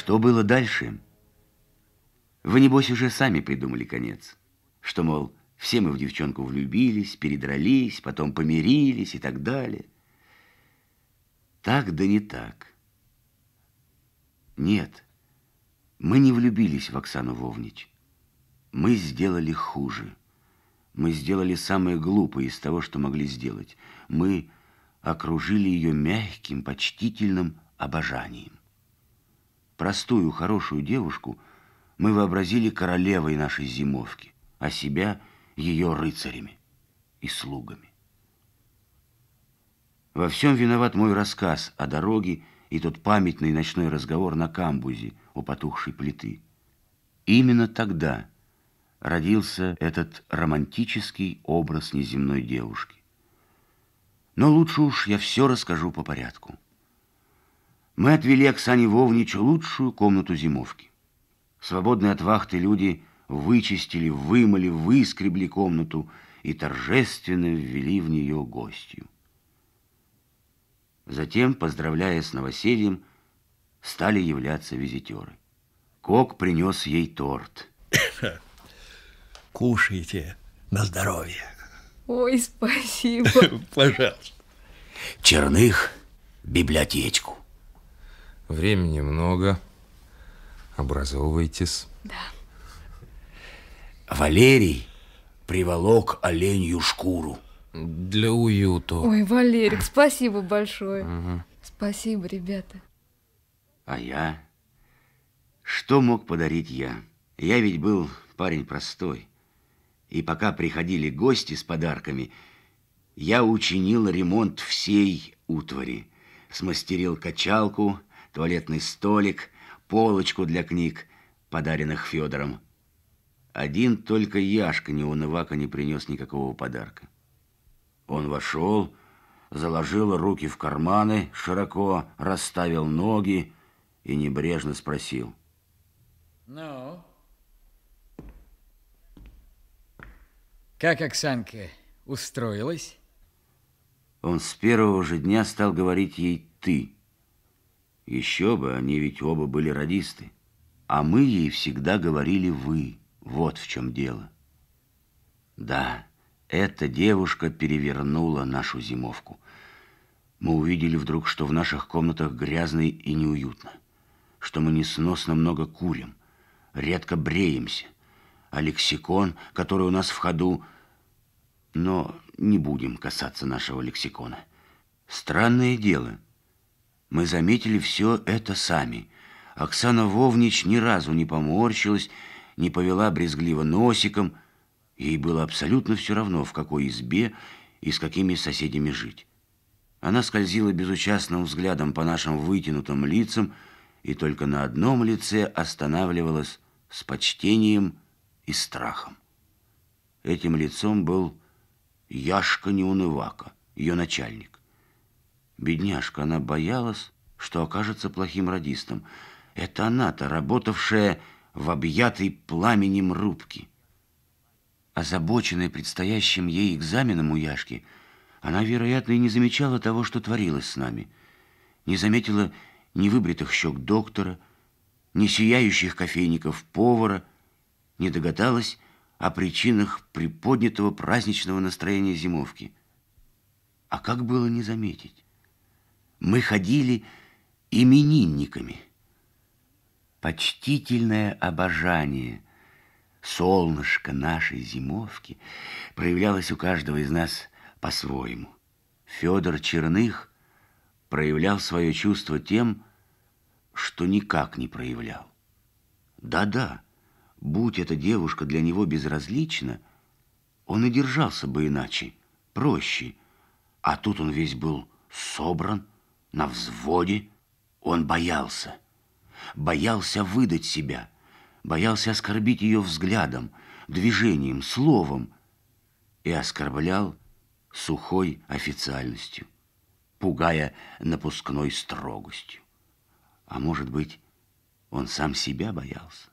Что было дальше? Вы, небось, уже сами придумали конец. Что, мол, все мы в девчонку влюбились, передрались, потом помирились и так далее. Так да не так. Нет, мы не влюбились в Оксану Вовнич. Мы сделали хуже. Мы сделали самое глупое из того, что могли сделать. Мы окружили ее мягким, почтительным обожанием. Простую, хорошую девушку мы вообразили королевой нашей зимовки, а себя ее рыцарями и слугами. Во всем виноват мой рассказ о дороге и тот памятный ночной разговор на камбузе у потухшей плиты. Именно тогда родился этот романтический образ неземной девушки. Но лучше уж я все расскажу по порядку. Мы отвели Оксане Вовнич лучшую комнату зимовки. Свободные от вахты люди вычистили, вымыли, выскребли комнату и торжественно ввели в нее гостью. Затем, поздравляя с новосельем, стали являться визитеры. Кок принес ей торт. Кушайте на здоровье. Ой, спасибо. Пожалуйста. Черных библиотечку. Времени много. Образовывайтесь. Да. Валерий приволок оленью шкуру. Для уюта. Ой, Валерик, спасибо большое. Угу. Спасибо, ребята. А я? Что мог подарить я? Я ведь был парень простой. И пока приходили гости с подарками, я учинил ремонт всей утвари. Смастерил качалку, туалетный столик, полочку для книг, подаренных Федором. Один только Яшка неунывака не принес никакого подарка. Он вошел, заложил руки в карманы, широко расставил ноги и небрежно спросил. Ну, как Оксанка устроилась? Он с первого же дня стал говорить ей «ты». Еще бы, они ведь оба были радисты. А мы ей всегда говорили «вы». Вот в чем дело. Да, эта девушка перевернула нашу зимовку. Мы увидели вдруг, что в наших комнатах грязно и неуютно, что мы несносно много курим, редко бреемся, а лексикон, который у нас в ходу... Но не будем касаться нашего лексикона. Странное дело. Мы заметили все это сами. Оксана Вовнич ни разу не поморщилась, не повела брезгливо носиком. Ей было абсолютно все равно, в какой избе и с какими соседями жить. Она скользила безучастным взглядом по нашим вытянутым лицам и только на одном лице останавливалась с почтением и страхом. Этим лицом был Яшка Неунывака, ее начальник. Бедняжка, она боялась, что окажется плохим радистом. Это она-то, работавшая в объятой пламенем рубки. Озабоченная предстоящим ей экзаменом у Яшки, она, вероятно, и не замечала того, что творилось с нами. Не заметила ни выбритых щек доктора, ни сияющих кофейников повара, не догадалась о причинах приподнятого праздничного настроения зимовки. А как было не заметить? Мы ходили именинниками – почтительное обожание, солнышко нашей зимовки проявлялось у каждого из нас по-своему. Федор Черных проявлял свое чувство тем, что никак не проявлял. Да-да, будь эта девушка для него безразлична, он и держался бы иначе, проще. А тут он весь был собран, на взводе, он боялся боялся выдать себя, боялся оскорбить ее взглядом, движением, словом и оскорблял сухой официальностью, пугая напускной строгостью. А может быть, он сам себя боялся?